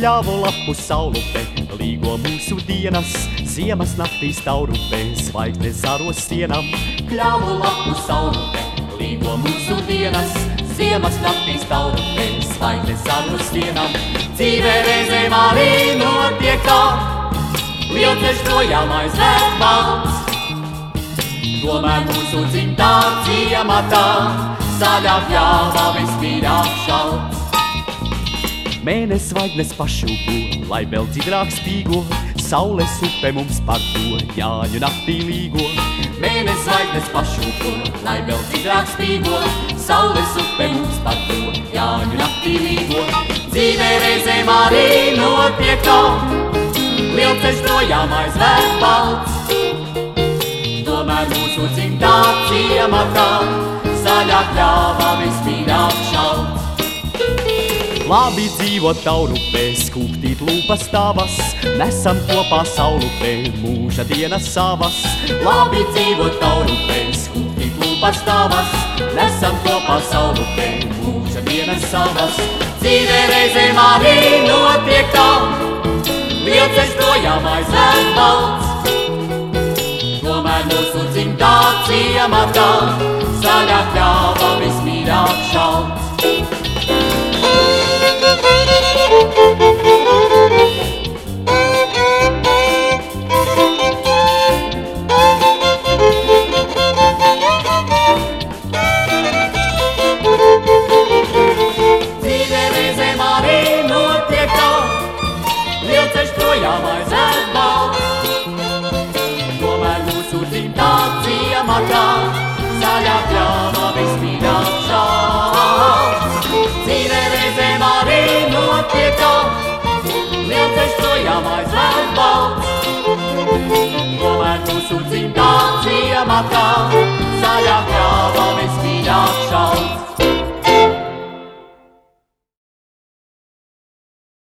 Kļāvu lapu saulupe, līgo mūsu dienas, ziemas naktīs taurupē, zvaigznes zaros sienam. Kļāvu lapu saulupe, līgo mūsu dienas, ziemas naktīs taurupē, zvaigznes zaros sienam. Dzīvē reizēm arī notiek tā, lielceļš projām aizvērt valsts. Tomēr mūsu dzimtā ciematā zaļā pļāvā šalts. Mēnesis zvaigznes pašūpo, lai vēl dziļāk spīgo, saules upe mums par to jāņu naktī līgo. Mēnesis zvaigznes pašūpo, lai vēl dziļāk spīgo, saules upe mums par to jāņu naktī līgo. Dzīvē reizēm arī notiek tā, lielceļš projām aizvērt balts. Tomēr mūsu dzimtā ciematā zaļā kļāvā vismīļāk šalts. Labi dzīvot taurupē, skūptīt lūpas tavas, nesam kopā saulupē, mūža dienas savas. Labi dzīvot taurupē, skūptīt lūpas tavas, nesam kopā saulupē, mūža dienas savas. Dzīvē reizēm arī notiek tā, lielceļš projām aizvērt balts. Tomēr mūsu dzimtā ciematā zaļā Dzimtā ciematā zaļā pļāva vismīļāk šāds. Dzīvē reizēm arī notiek tā, lielceļš projām aizvērt balts. Tomēr mūsu dzimtā ciematā